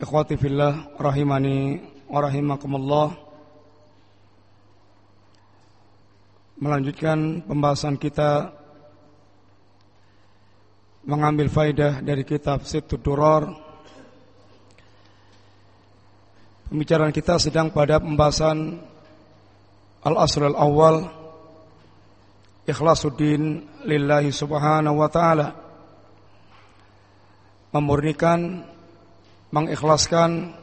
Ikhwati fillah rahimani wa rahimakumullah. Melanjutkan pembahasan kita Mengambil faidah dari kitab Situ Duror Pembicaraan kita sedang pada pembahasan Al-Asr al-Awwal Ikhlasuddin lillahi subhanahu wa ta'ala. Memurnikan mengikhlaskan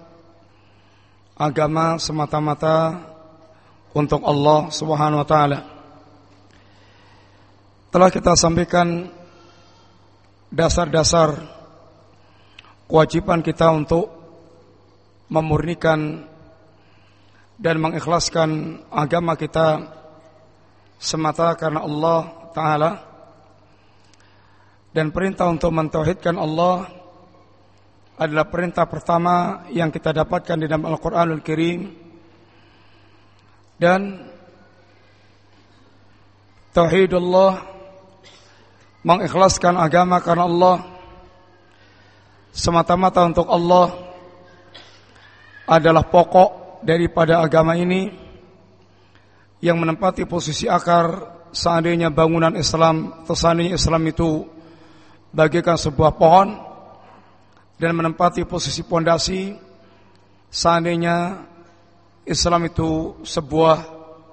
agama semata-mata untuk Allah Subhanahu wa taala. Telah kita sampaikan dasar-dasar kewajiban kita untuk memurnikan dan mengikhlaskan agama kita semata karena Allah taala dan perintah untuk mentauhidkan Allah adalah perintah pertama yang kita dapatkan di dalam Al-Quranul Karim dan tauhidullah mengikhlaskan agama karena Allah semata-mata untuk Allah adalah pokok daripada agama ini yang menempati posisi akar seandainya bangunan Islam seandainya Islam itu bagaikan sebuah pohon dan menempati posisi pondasi seandainya Islam itu sebuah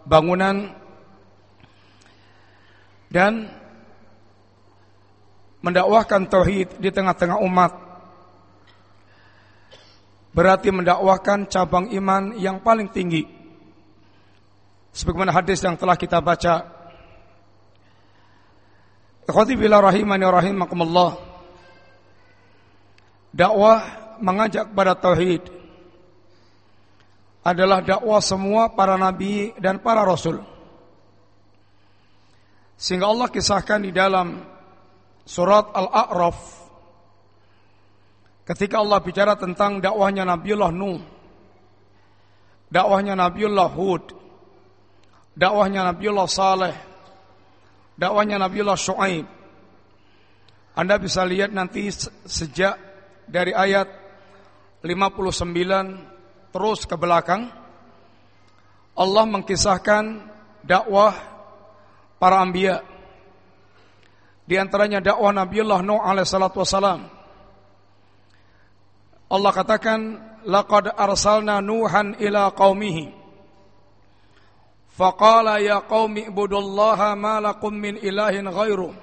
bangunan. Dan mendakwahkan tauhid di tengah-tengah umat berarti mendakwahkan cabang iman yang paling tinggi. Sebagaimana hadis yang telah kita baca. Ikhwati rahimani rahimakumullah dakwah mengajak pada tauhid adalah dakwah semua para nabi dan para rasul. Sehingga Allah kisahkan di dalam surat Al-A'raf ketika Allah bicara tentang dakwahnya Nabiullah Nuh, dakwahnya Nabiullah Hud, dakwahnya Nabiullah Saleh, dakwahnya Nabiullah Shu'aib. Anda bisa lihat nanti sejak dari ayat 59 terus ke belakang. Allah mengkisahkan dakwah para anbiya. Di antaranya dakwah Nabiullah Nuh alaihi salatu wasalam Allah katakan laqad arsalna nuhan ila qaumihi. Faqala ya qaumi ibudullaha ma lakum min ilahin ghairu.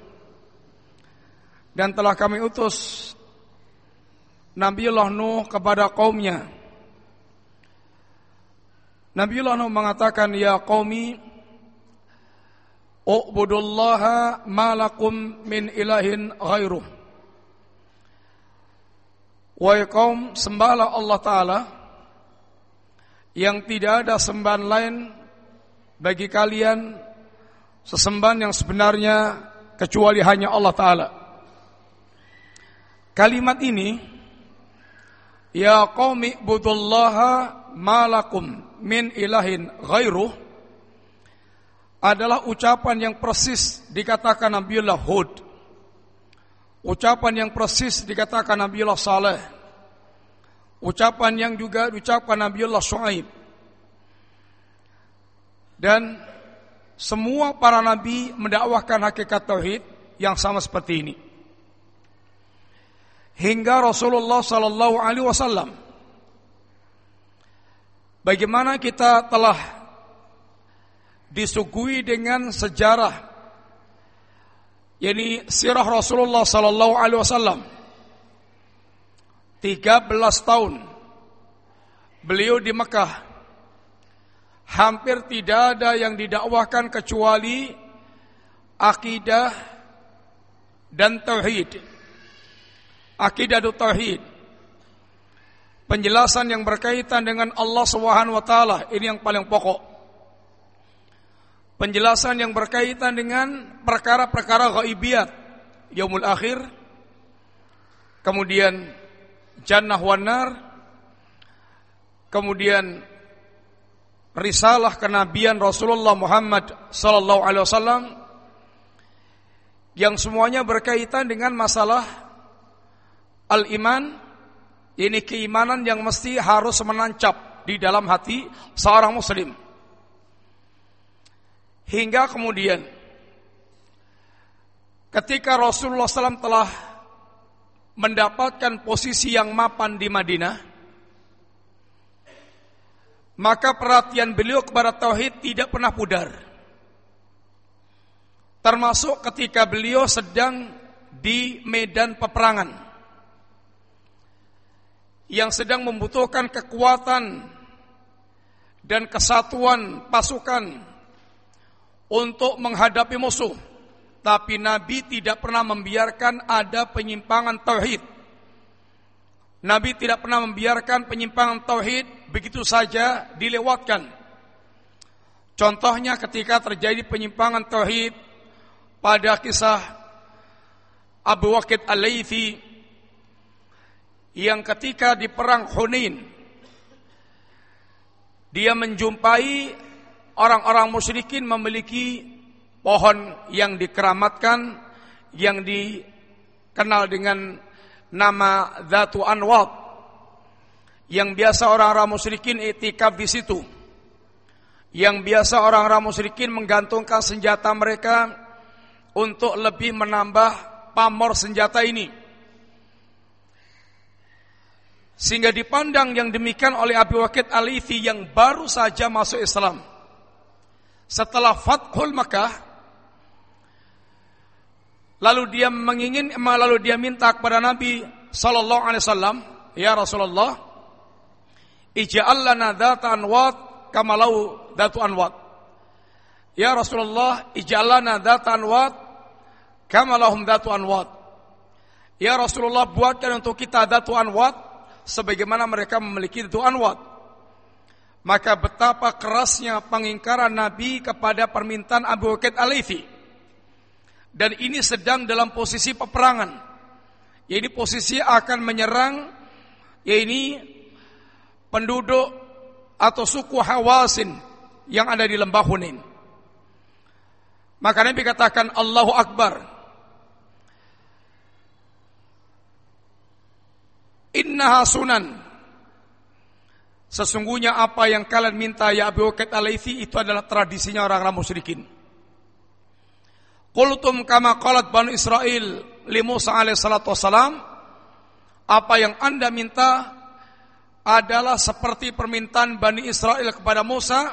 Dan telah kami utus Nabiullah Nuh kepada kaumnya. Nabiullah Nuh mengatakan, Ya qaumi, U'budullaha malakum min ilahin ghairuh. Wahai kaum, sembahlah Allah Ta'ala yang tidak ada sembahan lain bagi kalian sesembahan yang sebenarnya kecuali hanya Allah Ta'ala. Kalimat ini Ya qaumi budullaha malakum min ilahin ghairuh adalah ucapan yang persis dikatakan Nabiullah Hud. Ucapan yang persis dikatakan Nabiullah Saleh. Ucapan yang juga diucapkan Nabiullah Shu'aib. Dan semua para nabi mendakwahkan hakikat tauhid yang sama seperti ini hingga Rasulullah sallallahu alaihi wasallam. Bagaimana kita telah disuguhi dengan sejarah yakni sirah Rasulullah sallallahu alaihi wasallam. 13 tahun beliau di Mekah hampir tidak ada yang didakwahkan kecuali akidah dan tauhid akidah tauhid penjelasan yang berkaitan dengan Allah Subhanahu wa taala ini yang paling pokok. Penjelasan yang berkaitan dengan perkara-perkara ghaibiyat, yaumul akhir, kemudian jannah wan nar, kemudian risalah kenabian Rasulullah Muhammad sallallahu alaihi wasallam yang semuanya berkaitan dengan masalah al-iman ini keimanan yang mesti harus menancap di dalam hati seorang muslim. Hingga kemudian ketika Rasulullah SAW telah mendapatkan posisi yang mapan di Madinah, maka perhatian beliau kepada tauhid tidak pernah pudar. Termasuk ketika beliau sedang di medan peperangan yang sedang membutuhkan kekuatan dan kesatuan pasukan untuk menghadapi musuh. Tapi Nabi tidak pernah membiarkan ada penyimpangan tauhid. Nabi tidak pernah membiarkan penyimpangan tauhid begitu saja dilewatkan. Contohnya ketika terjadi penyimpangan tauhid pada kisah Abu Waqid Al-Laythi yang ketika di perang Hunain dia menjumpai orang-orang musyrikin memiliki pohon yang dikeramatkan yang dikenal dengan nama Zatu Anwat yang biasa orang-orang musyrikin itikaf di situ yang biasa orang-orang musyrikin menggantungkan senjata mereka untuk lebih menambah pamor senjata ini sehingga dipandang yang demikian oleh Abu Waqid Al-Ithi yang baru saja masuk Islam. Setelah Fathul Makkah, lalu dia mengingin, lalu dia minta kepada Nabi Sallallahu Alaihi Wasallam, ya Rasulullah, ij'al lana dhata anwat kamalau dhatu anwat. Ya Rasulullah, ij'al lana dhata anwat kamalahum dhatu anwat. Ya Rasulullah, buatkan untuk kita dhatu anwat sebagaimana mereka memiliki itu anwat. Maka betapa kerasnya pengingkaran Nabi kepada permintaan Abu Bakar Alifi. Dan ini sedang dalam posisi peperangan. Ya ini posisi akan menyerang ya ini penduduk atau suku Hawasin yang ada di lembah Hunain. Maka Nabi katakan Allahu Akbar. Innaha sunan. Sesungguhnya apa yang kalian minta ya Abu Bakar Alaifi itu adalah tradisinya orang-orang musyrikin. Qultum kama qalat Banu Israel li Musa alaihi salatu wassalam. Apa yang Anda minta adalah seperti permintaan Bani Israel kepada Musa.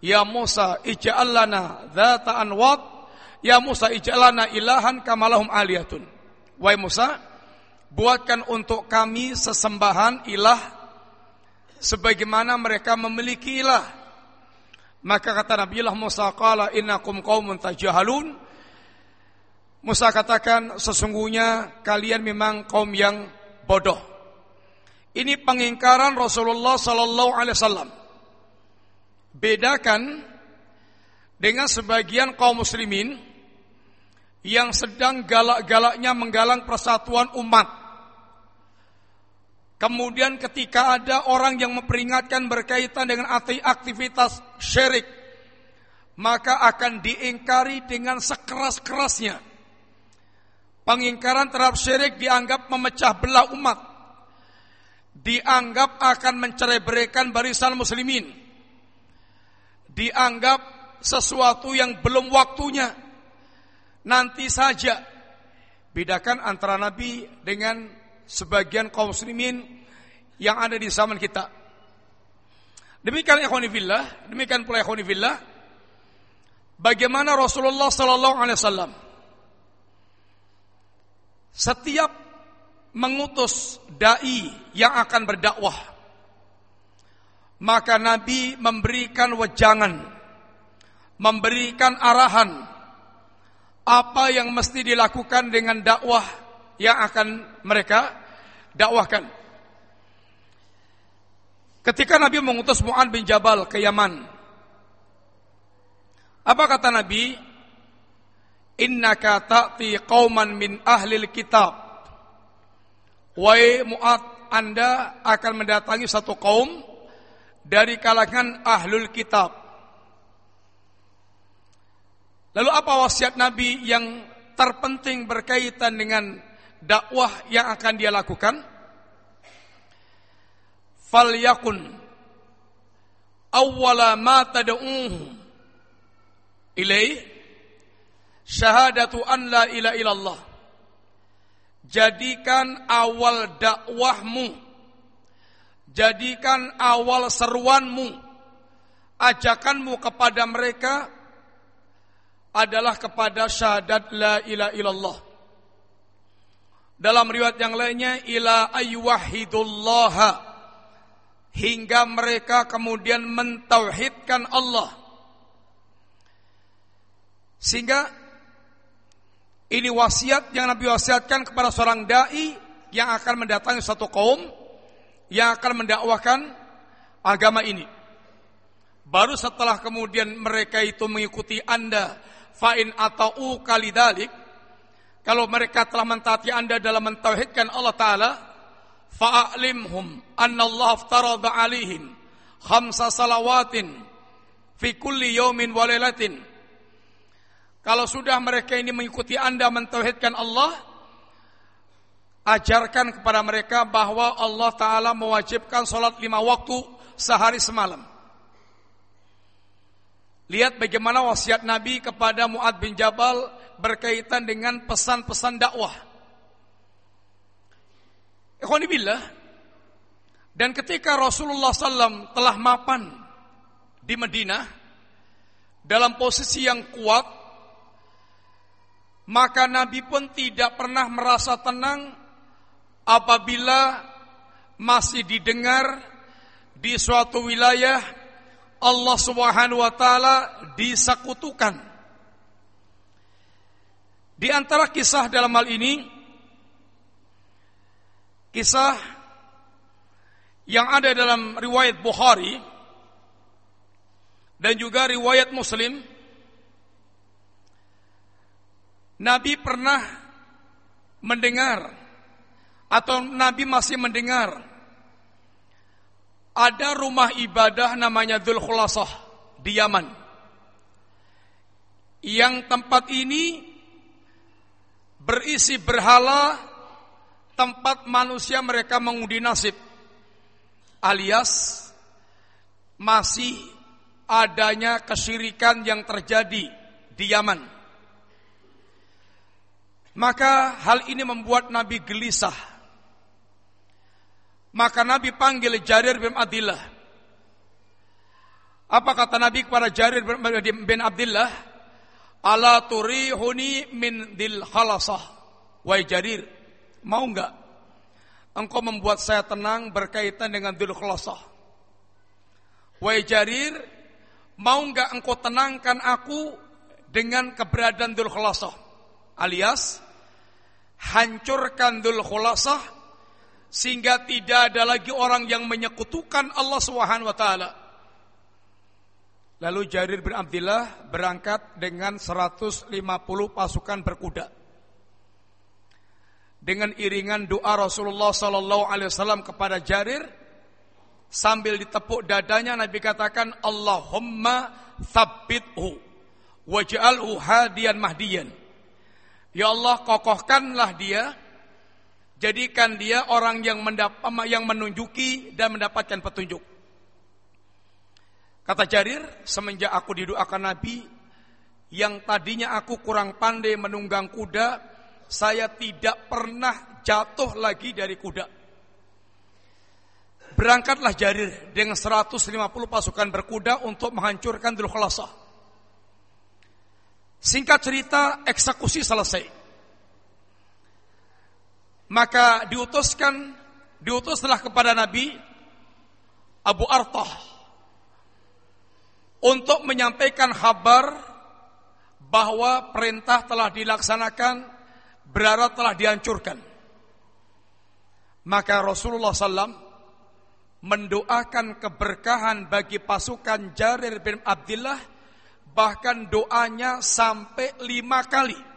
Ya Musa, ij'al lana dzata anwat. Ya Musa, ij'al lana ilahan kamalahum aliyatun. Wahai Musa, buatkan untuk kami sesembahan ilah sebagaimana mereka memiliki ilah. Maka kata Nabi Allah Musa qala innakum qaumun tajahalun. Musa katakan sesungguhnya kalian memang kaum yang bodoh. Ini pengingkaran Rasulullah sallallahu alaihi wasallam. Bedakan dengan sebagian kaum muslimin yang sedang galak-galaknya menggalang persatuan umat. Kemudian ketika ada orang yang memperingatkan berkaitan dengan aktivitas syirik, maka akan diingkari dengan sekeras-kerasnya. Pengingkaran terhadap syirik dianggap memecah belah umat. Dianggap akan mencerai-beraikan barisan muslimin. Dianggap sesuatu yang belum waktunya nanti saja. Bedakan antara Nabi dengan sebagian kaum muslimin yang ada di zaman kita. Demikian ikhwanifillah, demikian pula ikhwanifillah, bagaimana Rasulullah sallallahu alaihi wasallam setiap mengutus dai yang akan berdakwah maka Nabi memberikan wejangan memberikan arahan apa yang mesti dilakukan dengan dakwah yang akan mereka dakwahkan. Ketika Nabi mengutus Mu'ad bin Jabal ke Yaman, apa kata Nabi? Innaka ta'ti qauman min ahlil kitab. Wahai Mu'ad, Anda akan mendatangi satu kaum dari kalangan ahlul kitab. Lalu apa wasiat Nabi yang terpenting berkaitan dengan dakwah yang akan dia lakukan? Falyakun awwala ma tad'uhum ilai syahadatu an la ilaha illallah. Jadikan awal dakwahmu jadikan awal seruanmu ajakanmu kepada mereka adalah kepada syahadat la ilaha illallah. Dalam riwayat yang lainnya ila ayyuhidullah hingga mereka kemudian mentauhidkan Allah. Sehingga ini wasiat yang Nabi wasiatkan kepada seorang dai yang akan mendatangi satu kaum yang akan mendakwahkan agama ini. Baru setelah kemudian mereka itu mengikuti Anda fa'in atau kalidalik kalau mereka telah mentaati anda dalam mentauhidkan Allah Ta'ala fa'alimhum anna Allah aftarada alihim khamsa salawatin fi kulli yawmin walailatin kalau sudah mereka ini mengikuti anda mentauhidkan Allah ajarkan kepada mereka bahwa Allah Ta'ala mewajibkan sholat lima waktu sehari semalam Lihat bagaimana wasiat Nabi kepada Muad bin Jabal berkaitan dengan pesan-pesan dakwah. Ikhwanibillah. Dan ketika Rasulullah SAW telah mapan di Madinah dalam posisi yang kuat, maka Nabi pun tidak pernah merasa tenang apabila masih didengar di suatu wilayah Allah Subhanahu wa taala disekutukan. Di antara kisah dalam hal ini kisah yang ada dalam riwayat Bukhari dan juga riwayat Muslim Nabi pernah mendengar atau Nabi masih mendengar ada rumah ibadah namanya Dhul Khulasah di Yaman. Yang tempat ini berisi berhala tempat manusia mereka mengundi nasib. Alias masih adanya kesyirikan yang terjadi di Yaman. Maka hal ini membuat Nabi gelisah maka Nabi panggil Jarir bin Abdullah. Apa kata Nabi kepada Jarir bin Abdullah? Ala turihuni min dil khalasah. Wahai Jarir, mau enggak engkau membuat saya tenang berkaitan dengan dil khalasah? Wahai Jarir, mau enggak engkau tenangkan aku dengan keberadaan dul khalasah? Alias, hancurkan dul khalasah sehingga tidak ada lagi orang yang menyekutukan Allah Subhanahu wa taala. Lalu Jarir bin Abdullah berangkat dengan 150 pasukan berkuda. Dengan iringan doa Rasulullah sallallahu alaihi wasallam kepada Jarir sambil ditepuk dadanya Nabi katakan Allahumma tsabbithu waj'alhu hadiyan mahdiyan. Ya Allah kokohkanlah dia Jadikan dia orang yang yang menunjuki dan mendapatkan petunjuk. Kata Jarir, semenjak aku didoakan Nabi, yang tadinya aku kurang pandai menunggang kuda, saya tidak pernah jatuh lagi dari kuda. Berangkatlah Jarir dengan 150 pasukan berkuda untuk menghancurkan Dhul Singkat cerita, eksekusi selesai. Maka diutuskan diutuslah kepada Nabi Abu Artah untuk menyampaikan kabar bahwa perintah telah dilaksanakan, berharap telah dihancurkan. Maka Rasulullah SAW mendoakan keberkahan bagi pasukan Jarir bin Abdullah bahkan doanya sampai lima kali.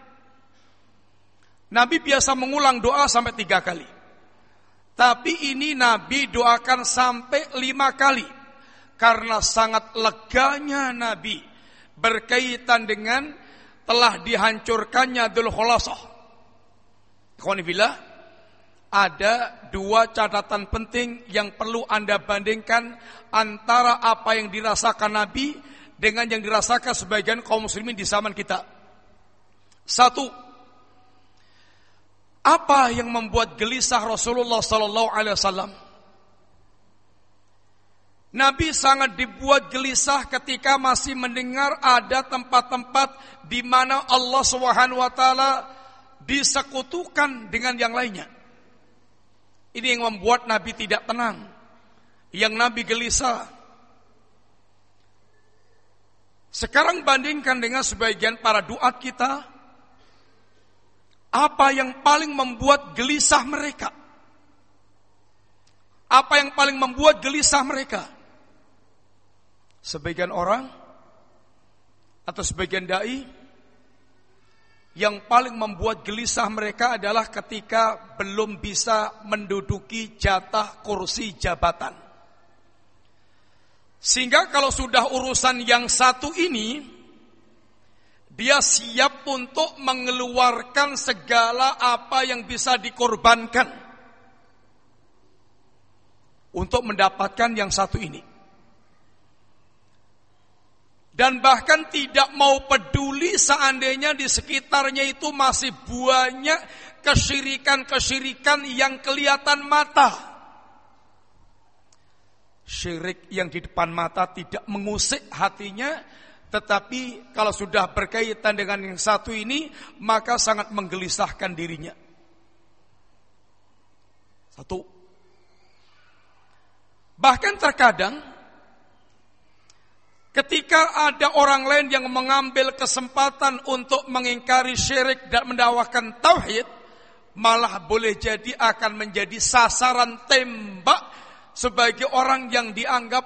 Nabi biasa mengulang doa sampai tiga kali. Tapi ini Nabi doakan sampai lima kali. Karena sangat leganya Nabi berkaitan dengan telah dihancurkannya Dhul Khulasah. Khonibillah, ada dua catatan penting yang perlu Anda bandingkan antara apa yang dirasakan Nabi dengan yang dirasakan sebagian kaum muslimin di zaman kita. Satu, apa yang membuat gelisah Rasulullah sallallahu alaihi wasallam? Nabi sangat dibuat gelisah ketika masih mendengar ada tempat-tempat di mana Allah Subhanahu wa taala disekutukan dengan yang lainnya. Ini yang membuat Nabi tidak tenang. Yang Nabi gelisah. Sekarang bandingkan dengan sebagian para duat kita, apa yang paling membuat gelisah mereka? Apa yang paling membuat gelisah mereka? Sebagian orang atau sebagian dai yang paling membuat gelisah mereka adalah ketika belum bisa menduduki jatah kursi jabatan. Sehingga kalau sudah urusan yang satu ini, dia siap untuk mengeluarkan segala apa yang bisa dikorbankan untuk mendapatkan yang satu ini. Dan bahkan tidak mau peduli seandainya di sekitarnya itu masih banyak kesyirikan-kesyirikan yang kelihatan mata. Syirik yang di depan mata tidak mengusik hatinya, tetapi kalau sudah berkaitan dengan yang satu ini, maka sangat menggelisahkan dirinya. Satu. Bahkan terkadang, ketika ada orang lain yang mengambil kesempatan untuk mengingkari syirik dan mendakwakan tauhid, malah boleh jadi akan menjadi sasaran tembak sebagai orang yang dianggap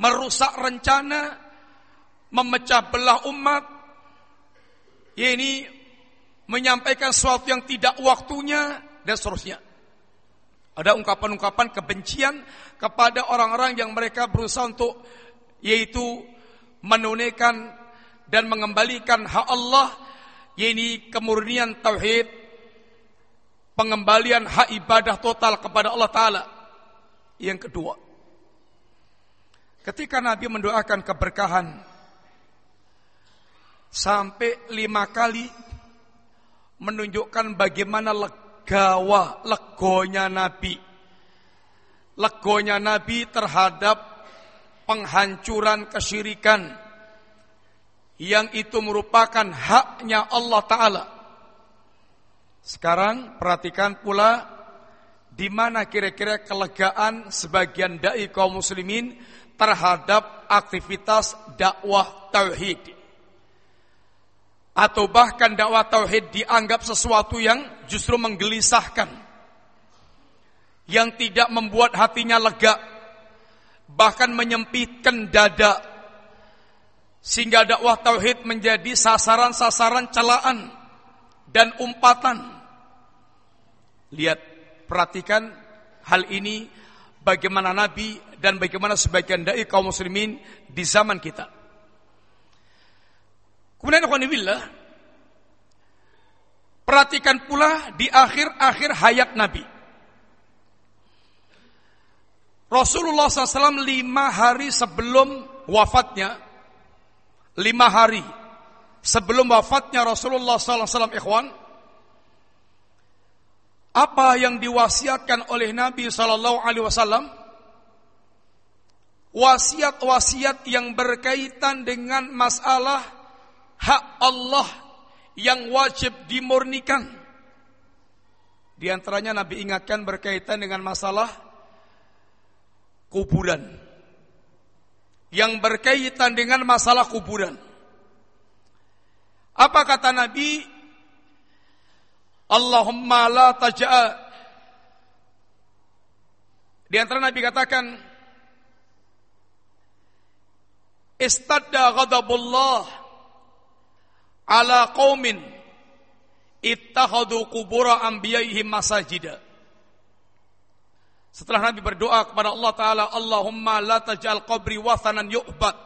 merusak rencana, memecah belah umat, ini menyampaikan sesuatu yang tidak waktunya dan seterusnya. Ada ungkapan-ungkapan kebencian kepada orang-orang yang mereka berusaha untuk yaitu menunaikan dan mengembalikan hak Allah yaitu kemurnian tauhid pengembalian hak ibadah total kepada Allah taala. Yang kedua, ketika Nabi mendoakan keberkahan sampai lima kali menunjukkan bagaimana legawa, legonya Nabi. Legonya Nabi terhadap penghancuran kesyirikan yang itu merupakan haknya Allah Ta'ala. Sekarang perhatikan pula di mana kira-kira kelegaan sebagian dai kaum muslimin terhadap aktivitas dakwah tauhid atau bahkan dakwah tauhid dianggap sesuatu yang justru menggelisahkan. Yang tidak membuat hatinya lega. Bahkan menyempitkan dada. Sehingga dakwah tauhid menjadi sasaran-sasaran celaan dan umpatan. Lihat perhatikan hal ini. Bagaimana nabi dan bagaimana sebagian dai kaum muslimin di zaman kita Kemudian Alhamdulillah, perhatikan pula di akhir-akhir hayat Nabi. Rasulullah SAW lima hari sebelum wafatnya, lima hari sebelum wafatnya Rasulullah SAW ikhwan, apa yang diwasiatkan oleh Nabi Sallallahu Alaihi Wasallam wasiat-wasiat yang berkaitan dengan masalah hak Allah yang wajib dimurnikan. Di antaranya Nabi ingatkan berkaitan dengan masalah kuburan. Yang berkaitan dengan masalah kuburan. Apa kata Nabi? Allahumma la taj'a Di antara Nabi katakan, Istadda ghadabullah ala qaumin ittakhadhu qubura anbiya'ihim masajida. Setelah Nabi berdoa kepada Allah Ta'ala, Allahumma la taj'al qabri wathanan yu'bad.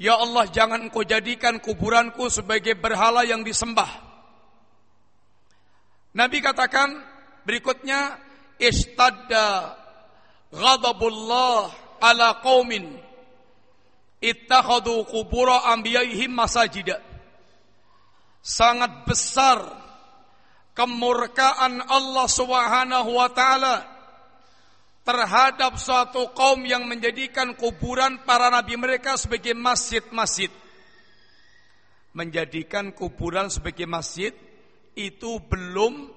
Ya Allah, jangan engkau jadikan kuburanku sebagai berhala yang disembah. Nabi katakan, Berikutnya istadda ghadabullah ala qaumin ittakhadhu qubura anbiya'ihim masajida. Sangat besar kemurkaan Allah Subhanahu wa taala terhadap suatu kaum yang menjadikan kuburan para nabi mereka sebagai masjid-masjid. Menjadikan kuburan sebagai masjid itu belum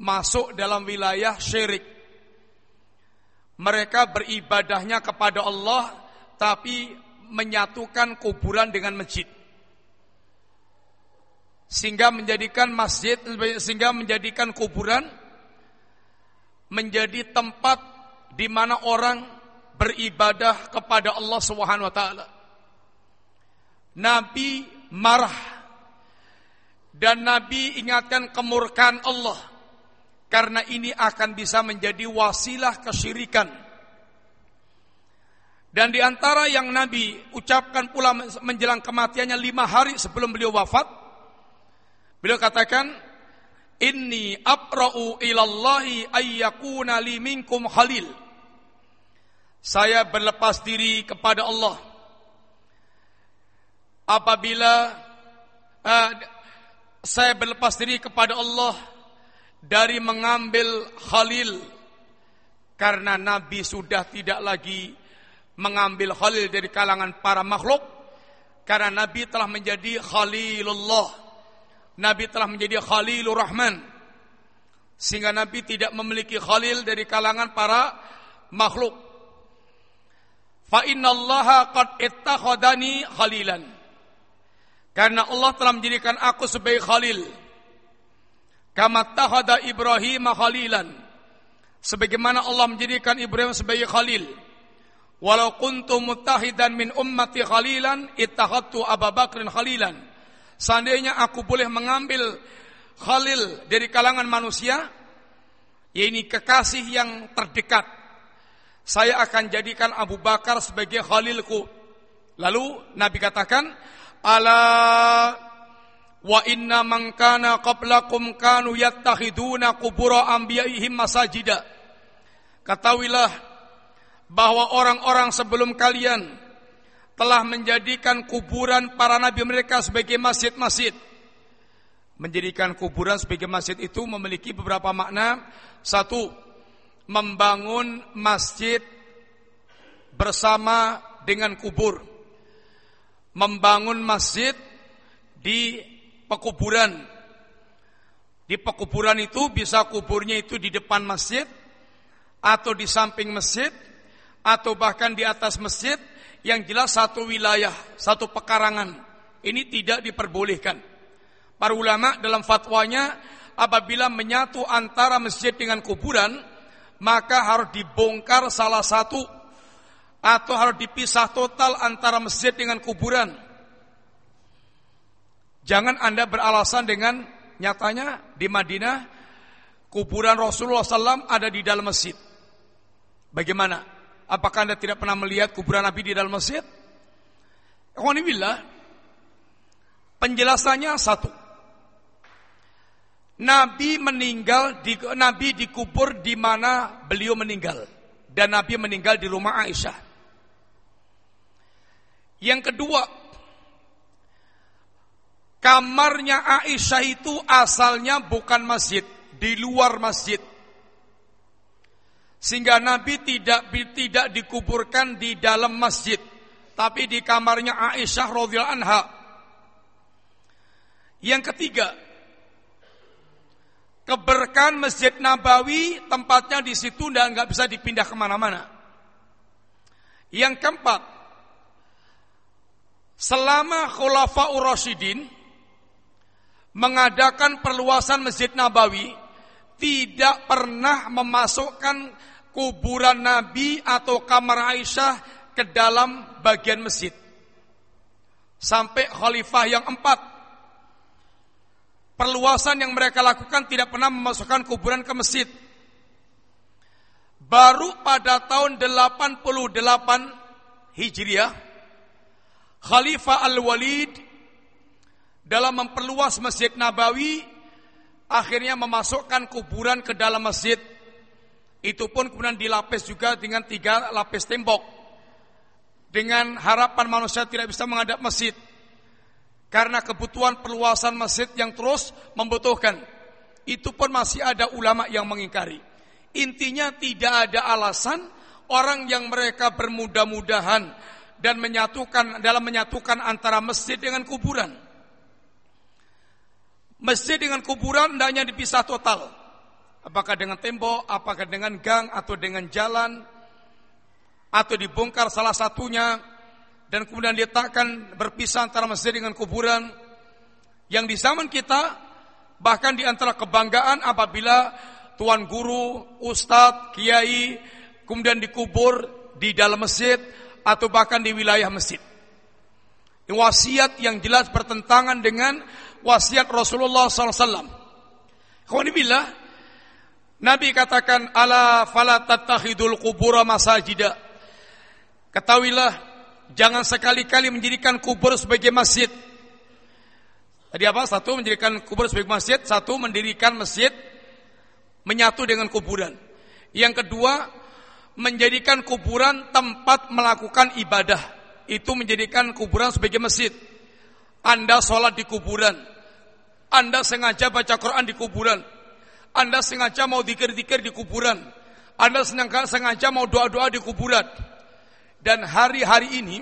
masuk dalam wilayah syirik. Mereka beribadahnya kepada Allah tapi menyatukan kuburan dengan masjid. Sehingga menjadikan masjid sehingga menjadikan kuburan menjadi tempat di mana orang beribadah kepada Allah Subhanahu wa taala. Nabi marah dan Nabi ingatkan kemurkaan Allah karena ini akan bisa menjadi wasilah kesyirikan. Dan di antara yang Nabi ucapkan pula menjelang kematiannya lima hari sebelum beliau wafat, beliau katakan, Inni abra'u ilallahi ayyakuna li minkum khalil. Saya berlepas diri kepada Allah. Apabila uh, saya berlepas diri kepada Allah dari mengambil Khalil karena Nabi sudah tidak lagi mengambil Khalil dari kalangan para makhluk karena Nabi telah menjadi Khalilullah. Nabi telah menjadi Khalilur Rahman. Sehingga Nabi tidak memiliki Khalil dari kalangan para makhluk. Fa innallaha qad ittakhadani khalilan. Karena Allah telah menjadikan aku sebagai khalil. Kama tahada Ibrahim khalilan. Sebagaimana Allah menjadikan Ibrahim sebagai khalil. Walau kuntu mutahidan min ummati khalilan, ittahadtu Abu Bakrin khalilan. Seandainya aku boleh mengambil khalil dari kalangan manusia, yaitu kekasih yang terdekat. Saya akan jadikan Abu Bakar sebagai khalilku. Lalu Nabi katakan, "Ala Wa inna man kana qablakum kanu yattakhiduna qubura anbiya'ihim masajida. Ketahuilah bahwa orang-orang sebelum kalian telah menjadikan kuburan para nabi mereka sebagai masjid-masjid. Menjadikan kuburan sebagai masjid itu memiliki beberapa makna. Satu, membangun masjid bersama dengan kubur. Membangun masjid di pekuburan. Di pekuburan itu bisa kuburnya itu di depan masjid atau di samping masjid atau bahkan di atas masjid yang jelas satu wilayah, satu pekarangan. Ini tidak diperbolehkan. Para ulama dalam fatwanya apabila menyatu antara masjid dengan kuburan maka harus dibongkar salah satu atau harus dipisah total antara masjid dengan kuburan. Jangan Anda beralasan dengan nyatanya di Madinah kuburan Rasulullah SAW ada di dalam masjid. Bagaimana? Apakah Anda tidak pernah melihat kuburan Nabi di dalam masjid? Alhamdulillah. Penjelasannya satu. Nabi meninggal di Nabi dikubur di mana beliau meninggal dan Nabi meninggal di rumah Aisyah. Yang kedua, Kamarnya Aisyah itu asalnya bukan masjid, di luar masjid. Sehingga Nabi tidak tidak dikuburkan di dalam masjid, tapi di kamarnya Aisyah radhiyallahu anha. Yang ketiga, keberkahan Masjid Nabawi tempatnya di situ dan nggak bisa dipindah ke mana-mana. Yang keempat, selama Khulafaur Rasyidin mengadakan perluasan Masjid Nabawi tidak pernah memasukkan kuburan Nabi atau kamar Aisyah ke dalam bagian masjid. Sampai khalifah yang empat. Perluasan yang mereka lakukan tidak pernah memasukkan kuburan ke masjid. Baru pada tahun 88 Hijriah, Khalifah Al-Walid dalam memperluas Masjid Nabawi akhirnya memasukkan kuburan ke dalam masjid. Itu pun kemudian dilapis juga dengan tiga lapis tembok. Dengan harapan manusia tidak bisa menghadap masjid. Karena kebutuhan perluasan masjid yang terus membutuhkan. Itu pun masih ada ulama yang mengingkari. Intinya tidak ada alasan orang yang mereka bermudah-mudahan dan menyatukan dalam menyatukan antara masjid dengan kuburan. Masjid dengan kuburan hendaknya dipisah total. Apakah dengan tembok, apakah dengan gang atau dengan jalan atau dibongkar salah satunya dan kemudian diletakkan berpisah antara masjid dengan kuburan. Yang di zaman kita bahkan di antara kebanggaan apabila tuan guru, ustadz, kiai, kemudian dikubur di dalam masjid atau bahkan di wilayah masjid. Ini wasiat yang jelas bertentangan dengan wasiat Rasulullah SAW. Khawanibillah, Nabi katakan, Ala fala tattakhidul kubura masajida. Ketahuilah, jangan sekali-kali menjadikan kubur sebagai masjid. Tadi apa? Satu menjadikan kubur sebagai masjid, satu mendirikan masjid menyatu dengan kuburan. Yang kedua, menjadikan kuburan tempat melakukan ibadah. Itu menjadikan kuburan sebagai masjid. Anda sholat di kuburan. Anda sengaja baca Quran di kuburan. Anda sengaja mau dikir-dikir di kuburan. Anda sengaja mau doa-doa di kuburan. Dan hari-hari ini,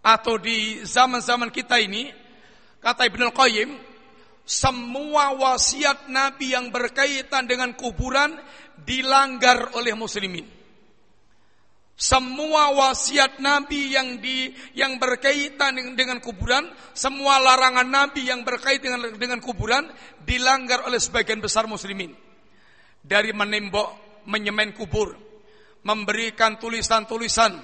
atau di zaman-zaman kita ini, kata Ibn Al-Qayyim, semua wasiat Nabi yang berkaitan dengan kuburan dilanggar oleh muslimin. Semua wasiat Nabi yang di yang berkaitan dengan, kuburan, semua larangan Nabi yang berkaitan dengan, dengan kuburan dilanggar oleh sebagian besar muslimin. Dari menembok, menyemen kubur, memberikan tulisan-tulisan,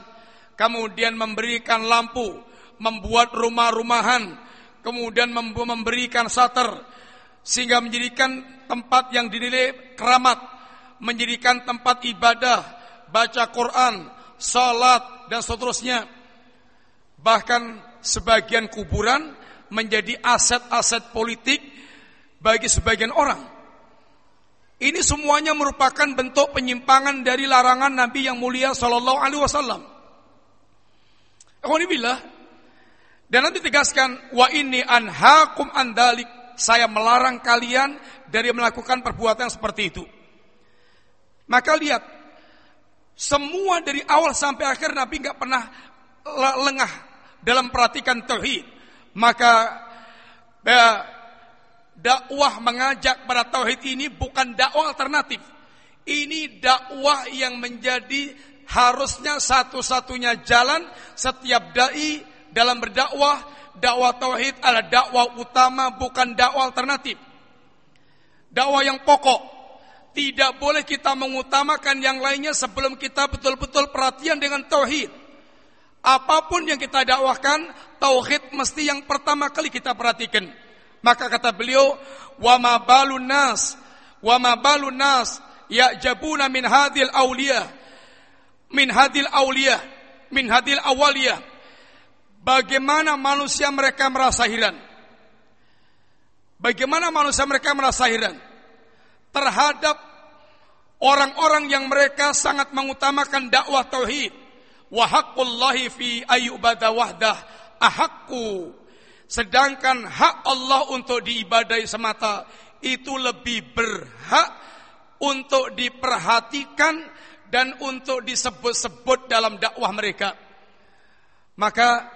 kemudian memberikan lampu, membuat rumah-rumahan, kemudian memberikan sater sehingga menjadikan tempat yang dinilai keramat, menjadikan tempat ibadah, baca Quran, salat dan seterusnya. Bahkan sebagian kuburan menjadi aset-aset politik bagi sebagian orang. Ini semuanya merupakan bentuk penyimpangan dari larangan Nabi yang mulia Sallallahu Alaihi Wasallam. Alhamdulillah, dan nanti tegaskan wa ini anhakum andalik. Saya melarang kalian dari melakukan perbuatan seperti itu. Maka lihat semua dari awal sampai akhir Nabi nggak pernah lengah dalam perhatikan tauhid. Maka dakwah mengajak pada tauhid ini bukan dakwah alternatif. Ini dakwah yang menjadi harusnya satu-satunya jalan setiap dai dalam berdakwah, dakwah tauhid adalah dakwah utama bukan dakwah alternatif. Dakwah yang pokok. Tidak boleh kita mengutamakan yang lainnya sebelum kita betul-betul perhatian dengan tauhid. Apa pun yang kita dakwahkan, tauhid mesti yang pertama kali kita perhatikan. Maka kata beliau, "Wa ma balun nas, wa ma balun nas ya'jabuna min hadil auliya." Min hadil auliya, min hadil awaliyah Bagaimana manusia mereka merasa heran? Bagaimana manusia mereka merasa heran terhadap orang-orang yang mereka sangat mengutamakan dakwah tauhid. Wa haqqullahi fi ayyubada wahdah ahakku. Sedangkan hak Allah untuk diibadai semata itu lebih berhak untuk diperhatikan dan untuk disebut-sebut dalam dakwah mereka. Maka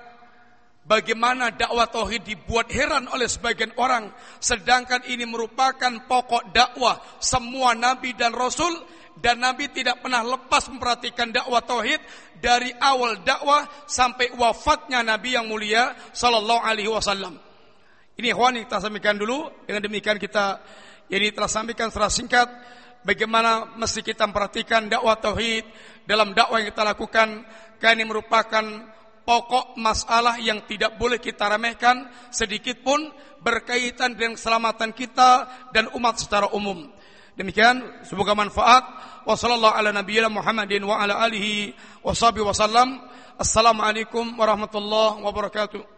Bagaimana dakwah tauhid dibuat heran oleh sebagian orang sedangkan ini merupakan pokok dakwah semua nabi dan rasul dan nabi tidak pernah lepas memperhatikan dakwah tauhid dari awal dakwah sampai wafatnya nabi yang mulia sallallahu alaihi wasallam. Ini ikhwan kita sampaikan dulu dengan demikian kita Ini telah sampaikan secara singkat bagaimana mesti kita memperhatikan dakwah tauhid dalam dakwah yang kita lakukan karena ini merupakan pokok masalah yang tidak boleh kita remehkan sedikit pun berkaitan dengan keselamatan kita dan umat secara umum. Demikian semoga manfaat. Wassallallahu ala warahmatullahi wabarakatuh.